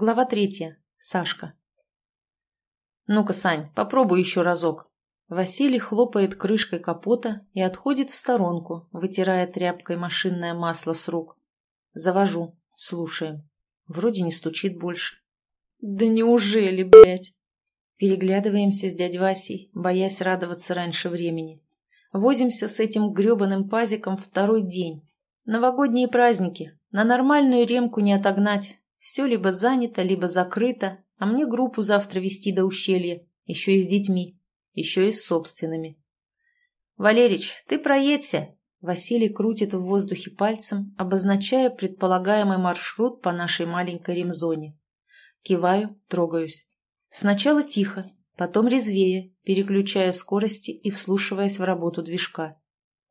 Глава третья. Сашка. «Ну-ка, Сань, попробуй еще разок». Василий хлопает крышкой капота и отходит в сторонку, вытирая тряпкой машинное масло с рук. Завожу. Слушаем. Вроде не стучит больше. «Да неужели, блядь?» Переглядываемся с дядь Васей, боясь радоваться раньше времени. Возимся с этим гребаным пазиком второй день. Новогодние праздники. На нормальную ремку не отогнать. Все либо занято, либо закрыто, а мне группу завтра вести до ущелья, еще и с детьми, еще и с собственными. «Валерич, ты проедься!» Василий крутит в воздухе пальцем, обозначая предполагаемый маршрут по нашей маленькой ремзоне. Киваю, трогаюсь. Сначала тихо, потом резвее, переключая скорости и вслушиваясь в работу движка.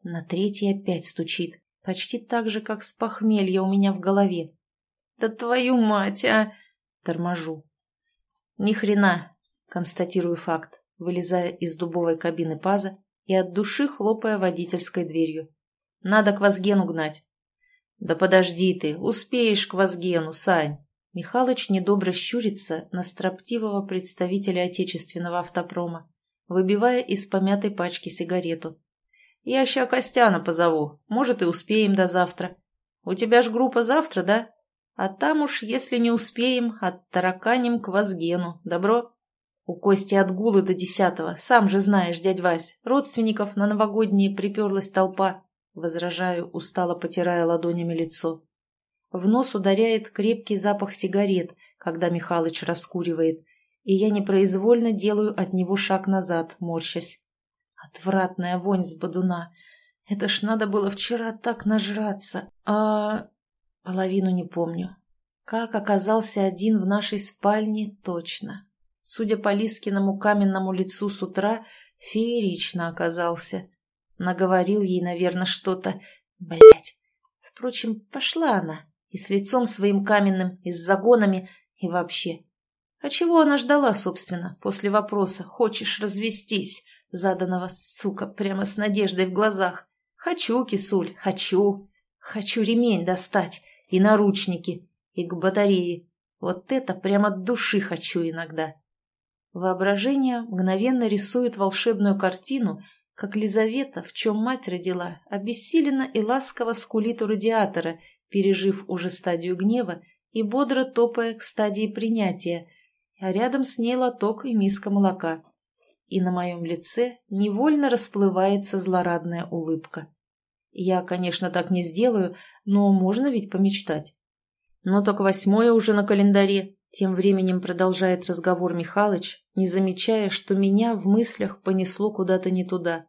На третий опять стучит, почти так же, как с похмелья у меня в голове. «Да твою мать, а!» Торможу. «Ни хрена!» — констатирую факт, вылезая из дубовой кабины паза и от души хлопая водительской дверью. «Надо к Вазгену гнать». «Да подожди ты, успеешь к Вазгену, Сань!» Михалыч недобро щурится на строптивого представителя отечественного автопрома, выбивая из помятой пачки сигарету. «Я ща Костяна позову, может, и успеем до завтра. У тебя ж группа завтра, да? А там уж, если не успеем, оттараканим к Вазгену. Добро?» У Кости отгулы до десятого. Сам же знаешь, дядь Вась, родственников на новогодние приперлась толпа. Возражаю, устало потирая ладонями лицо. В нос ударяет крепкий запах сигарет, когда Михалыч раскуривает, и я непроизвольно делаю от него шаг назад, морщась. Отвратная вонь с бодуна. Это ж надо было вчера так нажраться. А... Половину не помню. Как оказался один в нашей спальне, точно. Судя по Лискиному каменному лицу с утра, феерично оказался. Наговорил ей, наверное, что-то. Блять. Впрочем, пошла она и с лицом своим каменным, и с загонами, и вообще. А чего она ждала, собственно, после вопроса «Хочешь развестись?» заданного, сука, прямо с надеждой в глазах. «Хочу, кисуль, хочу. Хочу ремень достать, и наручники, и к батарее. Вот это прямо от души хочу иногда». Воображение мгновенно рисует волшебную картину, как Лизавета, в чем мать родила, обессиленно и ласково скулит у радиатора пережив уже стадию гнева и бодро топая к стадии принятия, а рядом с ней лоток и миска молока. И на моем лице невольно расплывается злорадная улыбка. Я, конечно, так не сделаю, но можно ведь помечтать. Но только восьмое уже на календаре. Тем временем продолжает разговор Михалыч, не замечая, что меня в мыслях понесло куда-то не туда.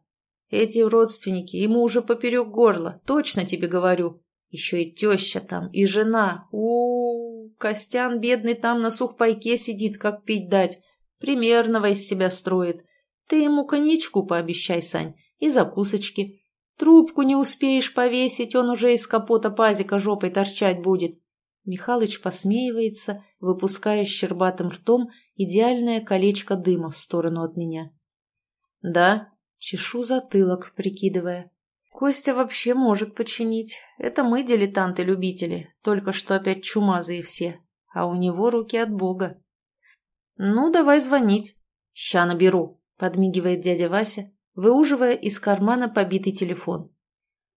Эти родственники, ему уже поперек горла, точно тебе говорю. Еще и теща там, и жена. у, -у, -у Костян бедный там на сухпайке сидит, как пить дать. Примерного из себя строит. Ты ему коньячку пообещай, Сань, и закусочки. Трубку не успеешь повесить, он уже из капота пазика жопой торчать будет. Михалыч посмеивается, выпуская щербатым ртом идеальное колечко дыма в сторону от меня. Да, чешу затылок, прикидывая. Костя вообще может починить. Это мы дилетанты-любители, только что опять чумазые все. А у него руки от бога. Ну, давай звонить. Ща наберу, подмигивает дядя Вася, выуживая из кармана побитый телефон.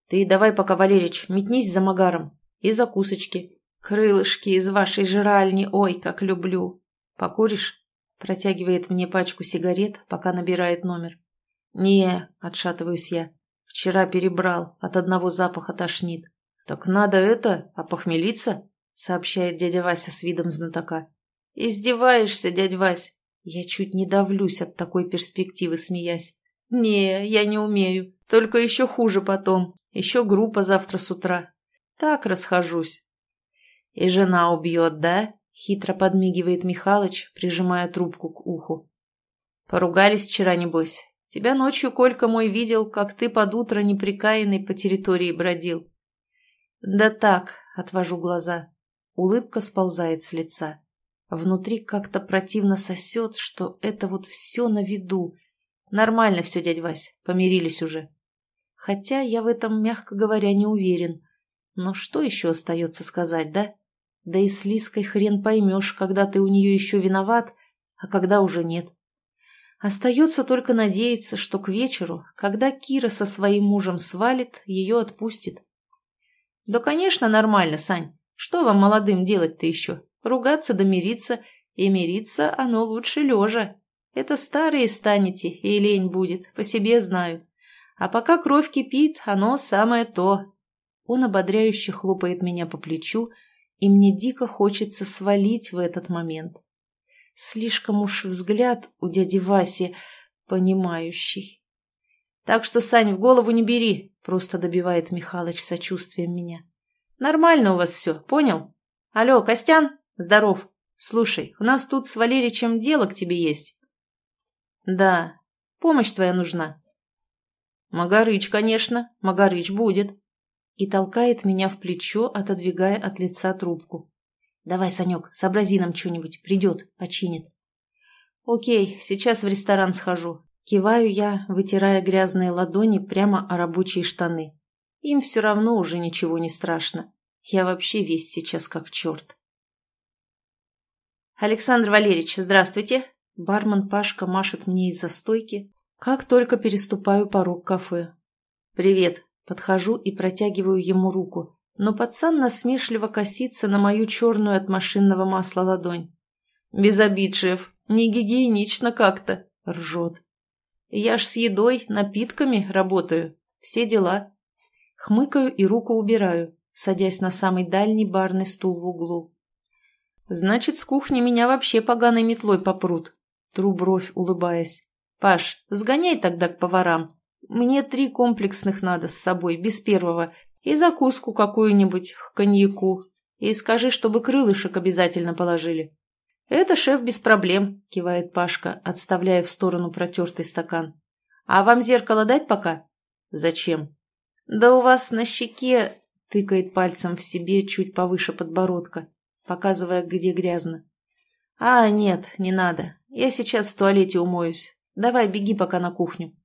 Ты давай пока, Валерич, метнись за Магаром. И закусочки. Крылышки из вашей жральни, ой, как люблю. Покуришь? Протягивает мне пачку сигарет, пока набирает номер. Не, отшатываюсь я. Вчера перебрал, от одного запаха тошнит. Так надо это, опохмелиться, сообщает дядя Вася с видом знатока. Издеваешься, дядь Вась? Я чуть не давлюсь от такой перспективы, смеясь. Не, я не умею. Только еще хуже потом. Еще группа завтра с утра. Так расхожусь. И жена убьет, да? Хитро подмигивает Михалыч, прижимая трубку к уху. Поругались вчера, небось? Тебя ночью Колька мой видел, как ты под утро неприкаянный по территории бродил. Да так, отвожу глаза. Улыбка сползает с лица. Внутри как-то противно сосет, что это вот все на виду. Нормально все, дядь Вась, помирились уже. Хотя я в этом, мягко говоря, не уверен. Но что еще остается сказать, да? Да и с Лиской хрен поймешь, когда ты у нее еще виноват, а когда уже нет. Остается только надеяться, что к вечеру, когда Кира со своим мужем свалит, ее отпустит. Да, конечно, нормально, Сань. Что вам, молодым, делать-то еще? Ругаться да мириться, и мириться оно лучше лежа. Это старые станете, и лень будет, по себе знаю. А пока кровь кипит, оно самое то. Он ободряюще хлопает меня по плечу, и мне дико хочется свалить в этот момент. Слишком уж взгляд у дяди Васи понимающий. Так что, Сань, в голову не бери, просто добивает Михалыч сочувствием меня. Нормально у вас все, понял? Алло, Костян? Здоров. Слушай, у нас тут с Валеричем дело к тебе есть. Да, помощь твоя нужна. Магарыч, конечно, Магарыч будет. И толкает меня в плечо, отодвигая от лица трубку. Давай, Санек, сообрази нам что-нибудь, придет, починит. Окей, сейчас в ресторан схожу. Киваю я, вытирая грязные ладони прямо о рабочие штаны. Им все равно уже ничего не страшно. Я вообще весь сейчас как черт. «Александр Валерьевич, здравствуйте!» Бармен Пашка машет мне из-за стойки, как только переступаю порог кафе. «Привет!» Подхожу и протягиваю ему руку, но пацан насмешливо косится на мою черную от машинного масла ладонь. «Без обид, шеф, не гигиенично как-то», — ржет. «Я ж с едой, напитками работаю, все дела». Хмыкаю и руку убираю, садясь на самый дальний барный стул в углу. «Значит, с кухни меня вообще поганой метлой попрут», — тру бровь, улыбаясь. «Паш, сгоняй тогда к поварам. Мне три комплексных надо с собой, без первого, и закуску какую-нибудь к коньяку. И скажи, чтобы крылышек обязательно положили». «Это шеф без проблем», — кивает Пашка, отставляя в сторону протертый стакан. «А вам зеркало дать пока?» «Зачем?» «Да у вас на щеке...» — тыкает пальцем в себе чуть повыше подбородка, показывая, где грязно. «А, нет, не надо. Я сейчас в туалете умоюсь. Давай, беги пока на кухню».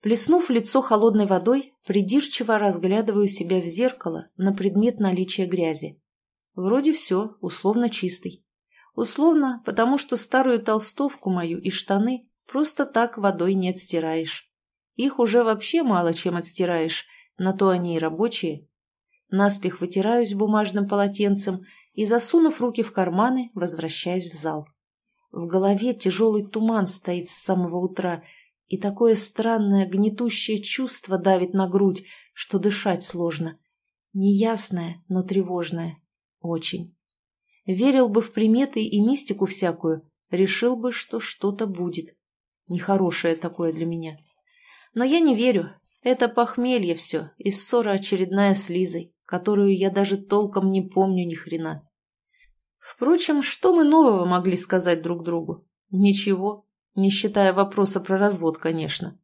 Плеснув лицо холодной водой, придирчиво разглядываю себя в зеркало на предмет наличия грязи. Вроде все, условно чистый. Условно, потому что старую толстовку мою и штаны просто так водой не отстираешь. Их уже вообще мало чем отстираешь, на то они и рабочие. Наспех вытираюсь бумажным полотенцем и, засунув руки в карманы, возвращаюсь в зал. В голове тяжелый туман стоит с самого утра – и такое странное гнетущее чувство давит на грудь, что дышать сложно. Неясное, но тревожное. Очень. Верил бы в приметы и мистику всякую, решил бы, что что-то будет. Нехорошее такое для меня. Но я не верю. Это похмелье все и ссора очередная с Лизой, которую я даже толком не помню ни хрена. Впрочем, что мы нового могли сказать друг другу? Ничего. Не считая вопроса про развод, конечно.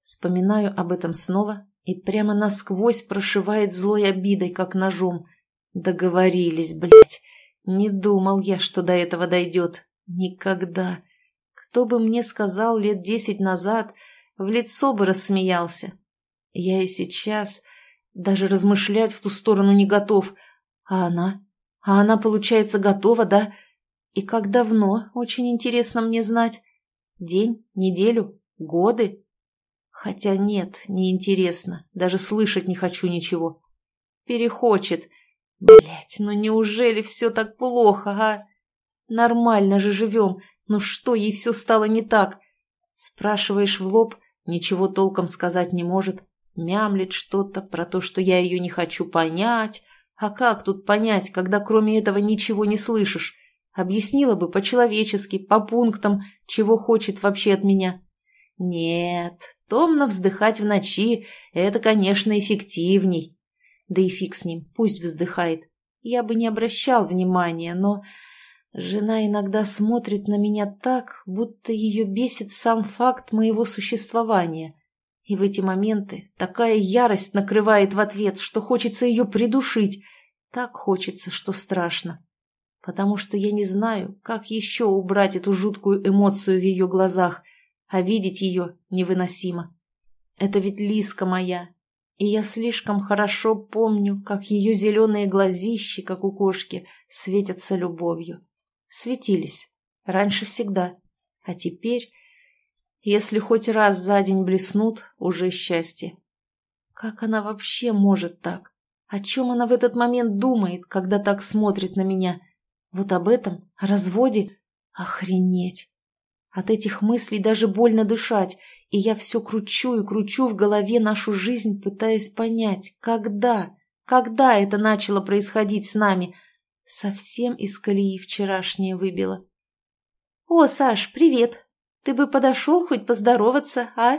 Вспоминаю об этом снова и прямо насквозь прошивает злой обидой, как ножом. Договорились, блядь. Не думал я, что до этого дойдет. Никогда. Кто бы мне сказал лет десять назад, в лицо бы рассмеялся. Я и сейчас даже размышлять в ту сторону не готов. А она? А она, получается, готова, да? И как давно, очень интересно мне знать. День? Неделю? Годы? Хотя нет, неинтересно. Даже слышать не хочу ничего. Перехочет. Блять, ну неужели все так плохо, а? Нормально же живем. Ну что, ей все стало не так? Спрашиваешь в лоб, ничего толком сказать не может. Мямлет что-то про то, что я ее не хочу понять. А как тут понять, когда кроме этого ничего не слышишь? Объяснила бы по-человечески, по пунктам, чего хочет вообще от меня. Нет, томно вздыхать в ночи – это, конечно, эффективней. Да и фиг с ним, пусть вздыхает. Я бы не обращал внимания, но жена иногда смотрит на меня так, будто ее бесит сам факт моего существования. И в эти моменты такая ярость накрывает в ответ, что хочется ее придушить. Так хочется, что страшно потому что я не знаю, как еще убрать эту жуткую эмоцию в ее глазах, а видеть ее невыносимо. Это ведь Лиска моя, и я слишком хорошо помню, как ее зеленые глазищи, как у кошки, светятся любовью. Светились. Раньше всегда. А теперь, если хоть раз за день блеснут, уже счастье. Как она вообще может так? О чем она в этот момент думает, когда так смотрит на меня? Вот об этом? О разводе? Охренеть! От этих мыслей даже больно дышать, и я все кручу и кручу в голове нашу жизнь, пытаясь понять, когда, когда это начало происходить с нами. Совсем из колеи вчерашнее выбило. «О, Саш, привет! Ты бы подошел хоть поздороваться, а?»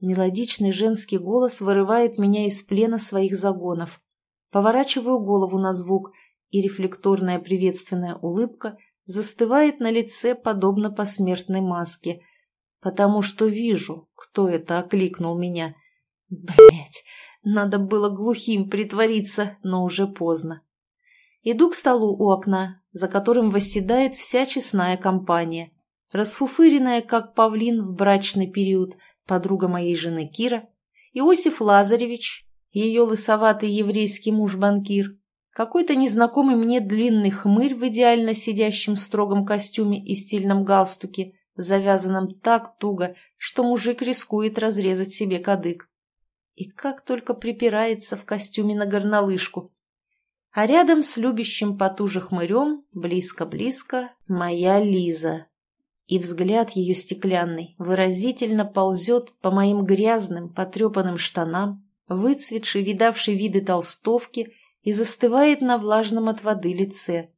Мелодичный женский голос вырывает меня из плена своих загонов. Поворачиваю голову на звук, и рефлекторная приветственная улыбка застывает на лице, подобно посмертной маске, потому что вижу, кто это окликнул меня. Блять, надо было глухим притвориться, но уже поздно. Иду к столу у окна, за которым восседает вся честная компания, расфуфыренная, как павлин в брачный период, подруга моей жены Кира, Иосиф Лазаревич, ее лысоватый еврейский муж-банкир, какой-то незнакомый мне длинный хмырь в идеально сидящем строгом костюме и стильном галстуке, завязанном так туго, что мужик рискует разрезать себе кадык. И как только припирается в костюме на горнолыжку. А рядом с любящим потуже хмырем, близко-близко, моя Лиза. И взгляд ее стеклянный выразительно ползет по моим грязным, потрепанным штанам, выцветшей, видавшей виды толстовки и застывает на влажном от воды лице.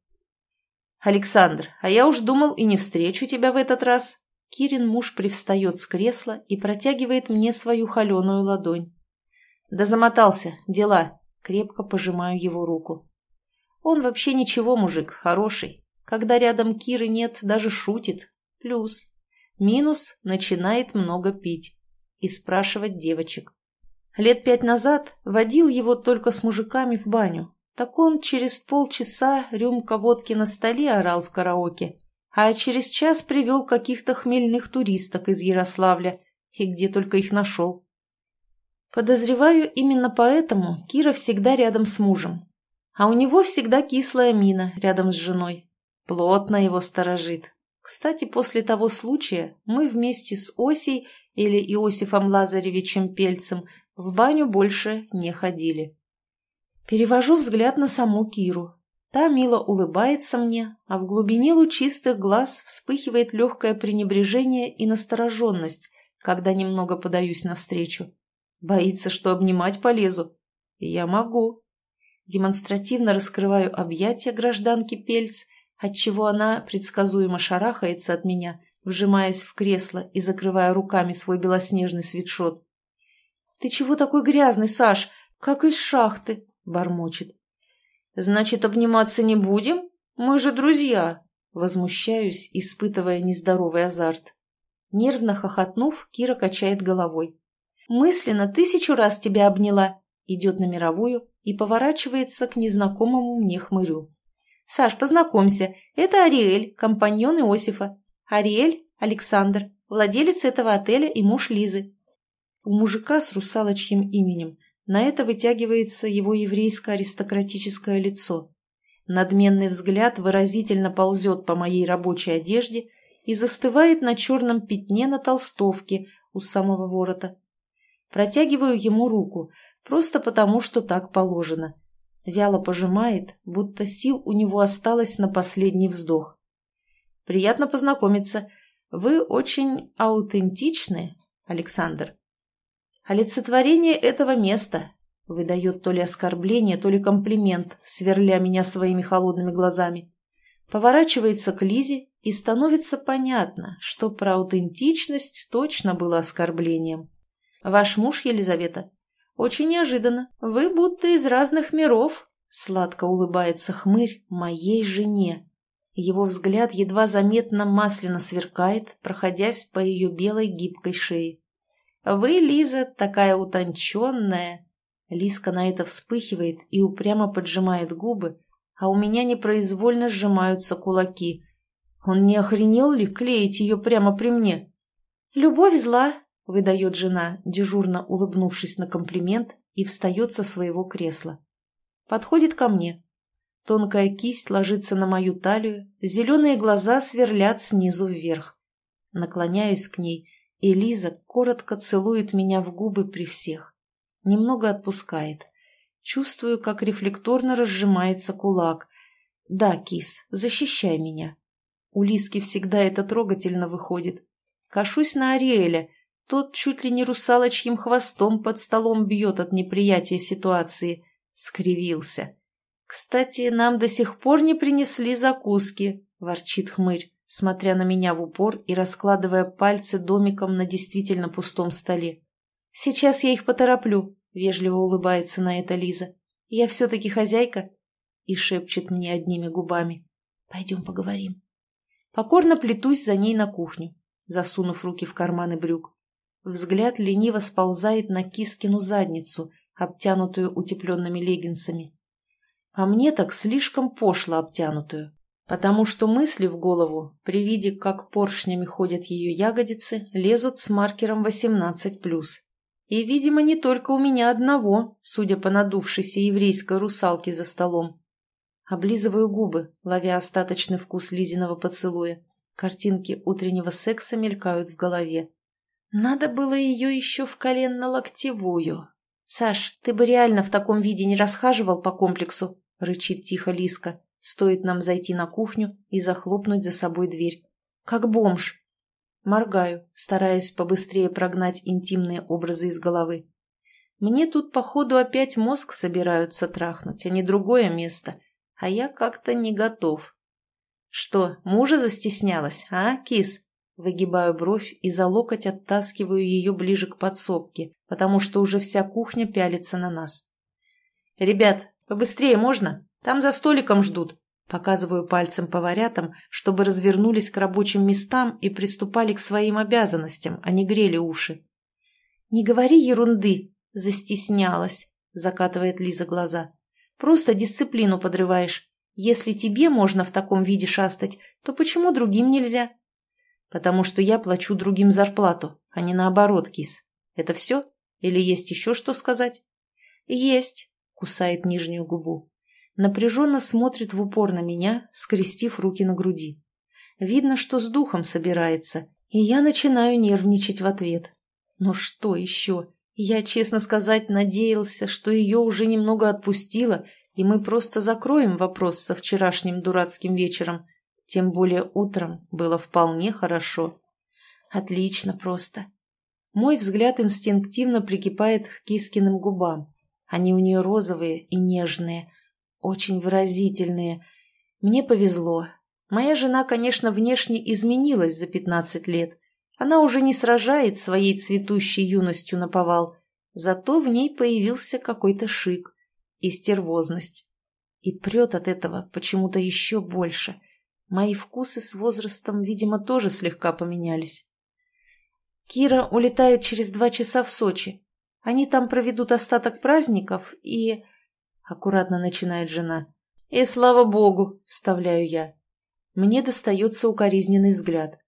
«Александр, а я уж думал и не встречу тебя в этот раз». Кирин муж привстает с кресла и протягивает мне свою холеную ладонь. «Да замотался, дела». Крепко пожимаю его руку. Он вообще ничего, мужик, хороший. Когда рядом Киры нет, даже шутит. Плюс. Минус – начинает много пить. И спрашивать девочек. Лет пять назад водил его только с мужиками в баню. Так он через полчаса рюмка водки на столе орал в караоке, а через час привел каких-то хмельных туристок из Ярославля, и где только их нашел. Подозреваю, именно поэтому Кира всегда рядом с мужем. А у него всегда кислая мина рядом с женой. Плотно его сторожит. Кстати, после того случая мы вместе с Осей или Иосифом Лазаревичем Пельцем в баню больше не ходили. Перевожу взгляд на саму Киру. Та мило улыбается мне, а в глубине лучистых глаз вспыхивает легкое пренебрежение и настороженность, когда немного подаюсь навстречу. Боится, что обнимать полезу. Я могу. Демонстративно раскрываю объятия гражданки Пельц, отчего она предсказуемо шарахается от меня, вжимаясь в кресло и закрывая руками свой белоснежный свитшот. «Ты чего такой грязный, Саш? Как из шахты!» — бормочет. «Значит, обниматься не будем? Мы же друзья!» Возмущаюсь, испытывая нездоровый азарт. Нервно хохотнув, Кира качает головой. «Мысленно тысячу раз тебя обняла!» Идет на мировую и поворачивается к незнакомому мне хмырю. «Саш, познакомься, это Ариэль, компаньон Иосифа. Ариэль – Александр, владелец этого отеля и муж Лизы. У мужика с русалочьим именем на это вытягивается его еврейско-аристократическое лицо. Надменный взгляд выразительно ползет по моей рабочей одежде и застывает на черном пятне на толстовке у самого ворота. Протягиваю ему руку, просто потому, что так положено. Вяло пожимает, будто сил у него осталось на последний вздох. «Приятно познакомиться. Вы очень аутентичны, Александр» олицетворение этого места», — выдает то ли оскорбление, то ли комплимент, сверля меня своими холодными глазами. Поворачивается к Лизе, и становится понятно, что про аутентичность точно было оскорблением. «Ваш муж, Елизавета?» «Очень неожиданно. Вы будто из разных миров», — сладко улыбается хмырь моей жене. Его взгляд едва заметно масляно сверкает, проходясь по ее белой гибкой шее. Вы, Лиза, такая утонченная. Лизка на это вспыхивает и упрямо поджимает губы, а у меня непроизвольно сжимаются кулаки. Он не охренел ли клеить ее прямо при мне? «Любовь зла», — выдает жена, дежурно улыбнувшись на комплимент и встает со своего кресла. Подходит ко мне. Тонкая кисть ложится на мою талию, зеленые глаза сверлят снизу вверх. Наклоняюсь к ней, и Лиза коротко целует меня в губы при всех. Немного отпускает. Чувствую, как рефлекторно разжимается кулак. «Да, кис, защищай меня». У Лиски всегда это трогательно выходит. Кашусь на Ариэля. Тот чуть ли не русалочьим хвостом под столом бьет от неприятия ситуации. Скривился. «Кстати, нам до сих пор не принесли закуски», — ворчит хмырь, смотря на меня в упор и раскладывая пальцы домиком на действительно пустом столе. «Сейчас я их потороплю», — вежливо улыбается на это Лиза. «Я все-таки хозяйка?» И шепчет мне одними губами. «Пойдем поговорим». Покорно плетусь за ней на кухню, засунув руки в карманы брюк. Взгляд лениво сползает на Кискину задницу, обтянутую утепленными леггинсами. А мне так слишком пошло обтянутую, потому что мысли в голову, при виде, как поршнями ходят ее ягодицы, лезут с маркером 18+. И, видимо, не только у меня одного, судя по надувшейся еврейской русалке за столом. Облизываю губы, ловя остаточный вкус Лизиного поцелуя. Картинки утреннего секса мелькают в голове. Надо было ее еще в коленно-локтевую. «Саш, ты бы реально в таком виде не расхаживал по комплексу?» — рычит тихо Лиска. Стоит нам зайти на кухню и захлопнуть за собой дверь. «Как бомж!» Моргаю, стараясь побыстрее прогнать интимные образы из головы. Мне тут, походу, опять мозг собираются трахнуть, а не другое место, а я как-то не готов. Что, мужа застеснялась, а, кис? Выгибаю бровь и за локоть оттаскиваю ее ближе к подсобке, потому что уже вся кухня пялится на нас. «Ребят, побыстрее можно? Там за столиком ждут», Показываю пальцем поварятам, чтобы развернулись к рабочим местам и приступали к своим обязанностям, а не грели уши. «Не говори ерунды!» – застеснялась, – закатывает Лиза глаза. «Просто дисциплину подрываешь. Если тебе можно в таком виде шастать, то почему другим нельзя?» «Потому что я плачу другим зарплату, а не наоборот, кис. Это все? Или есть еще что сказать?» «Есть», – кусает нижнюю губу напряженно смотрит в упор на меня, скрестив руки на груди. Видно, что с духом собирается, и я начинаю нервничать в ответ. Но что еще? Я, честно сказать, надеялся, что ее уже немного отпустило, и мы просто закроем вопрос со вчерашним дурацким вечером. Тем более утром было вполне хорошо. Отлично просто. Мой взгляд инстинктивно прикипает к Кискиным губам. Они у нее розовые и нежные, очень выразительные. Мне повезло. Моя жена, конечно, внешне изменилась за пятнадцать лет. Она уже не сражает своей цветущей юностью на повал. Зато в ней появился какой-то шик и стервозность. И прет от этого почему-то еще больше. Мои вкусы с возрастом, видимо, тоже слегка поменялись. Кира улетает через два часа в Сочи. Они там проведут остаток праздников и аккуратно начинает жена. «И слава богу!» – вставляю я. Мне достается укоризненный взгляд.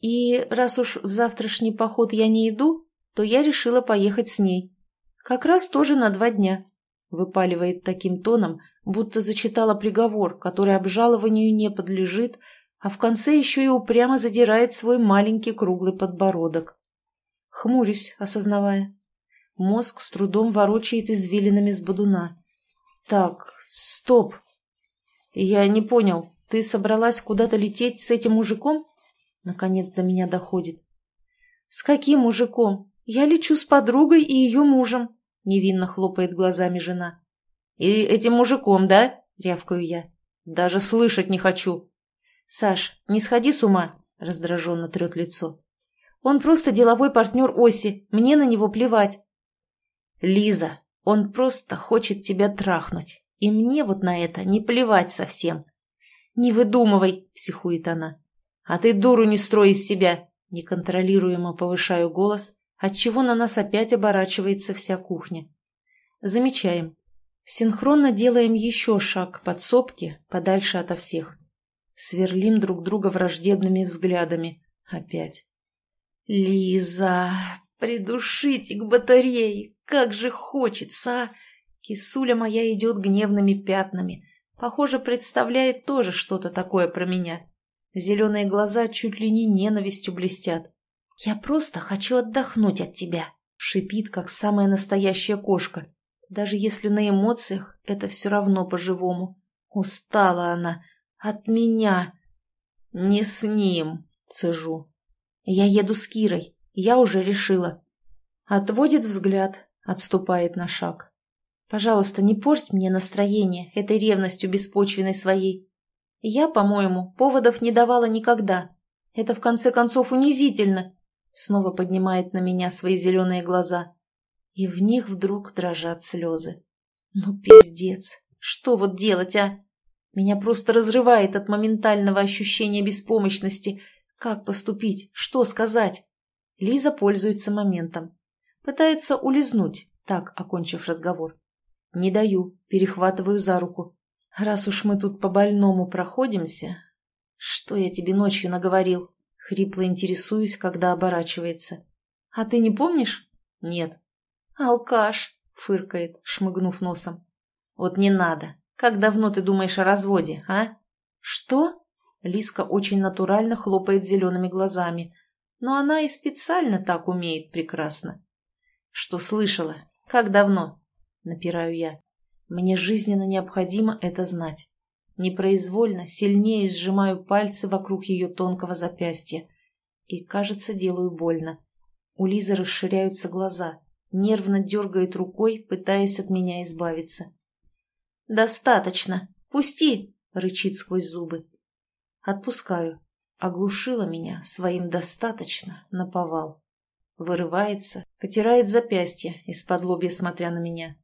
И раз уж в завтрашний поход я не иду, то я решила поехать с ней. Как раз тоже на два дня. Выпаливает таким тоном, будто зачитала приговор, который обжалованию не подлежит, а в конце еще и упрямо задирает свой маленький круглый подбородок. Хмурюсь, осознавая. Мозг с трудом ворочает извилинами с бодуна. Так, стоп. Я не понял, ты собралась куда-то лететь с этим мужиком? Наконец до меня доходит. С каким мужиком? Я лечу с подругой и ее мужем, невинно хлопает глазами жена. И этим мужиком, да? Рявкаю я. Даже слышать не хочу. Саш, не сходи с ума, раздраженно трет лицо. Он просто деловой партнер Оси, мне на него плевать. Лиза, он просто хочет тебя трахнуть. И мне вот на это не плевать совсем. «Не выдумывай!» – психует она. «А ты дуру не строй из себя!» Неконтролируемо повышаю голос, отчего на нас опять оборачивается вся кухня. Замечаем. Синхронно делаем еще шаг к подсобке, подальше ото всех. Сверлим друг друга враждебными взглядами. Опять. «Лиза, Придушите к батарее! Как же хочется! Кисуля моя идет гневными пятнами. Похоже, представляет тоже что-то такое про меня. Зеленые глаза чуть ли не ненавистью блестят. «Я просто хочу отдохнуть от тебя», — шипит, как самая настоящая кошка. Даже если на эмоциях, это все равно по-живому. Устала она. От меня. «Не с ним», — цежу. «Я еду с Кирой. Я уже решила». Отводит взгляд, отступает на шаг. «Пожалуйста, не порть мне настроение этой ревностью беспочвенной своей. Я, по-моему, поводов не давала никогда. Это, в конце концов, унизительно». Снова поднимает на меня свои зеленые глаза. И в них вдруг дрожат слезы. «Ну, пиздец! Что вот делать, а?» Меня просто разрывает от моментального ощущения беспомощности. Как поступить? Что сказать? Лиза пользуется моментом. Пытается улизнуть, так, окончив разговор. Не даю, перехватываю за руку. Раз уж мы тут по-больному проходимся... Что я тебе ночью наговорил? Хрипло интересуюсь, когда оборачивается. А ты не помнишь? Нет. Алкаш, фыркает, шмыгнув носом. Вот не надо. Как давно ты думаешь о разводе, а? Что? Лиска очень натурально хлопает зелеными глазами. Но она и специально так умеет прекрасно. Что слышала? Как давно? Напираю я. Мне жизненно необходимо это знать. Непроизвольно сильнее сжимаю пальцы вокруг ее тонкого запястья. И, кажется, делаю больно. У Лизы расширяются глаза. Нервно дергает рукой, пытаясь от меня избавиться. «Достаточно! Пусти!» — рычит сквозь зубы. Отпускаю. Оглушила меня своим «достаточно» наповал. Вырывается, потирает запястье, из-под лобья смотря на меня.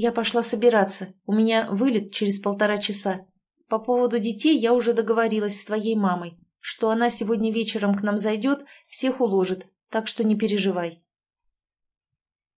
Я пошла собираться. У меня вылет через полтора часа. По поводу детей я уже договорилась с твоей мамой, что она сегодня вечером к нам зайдет, всех уложит, так что не переживай.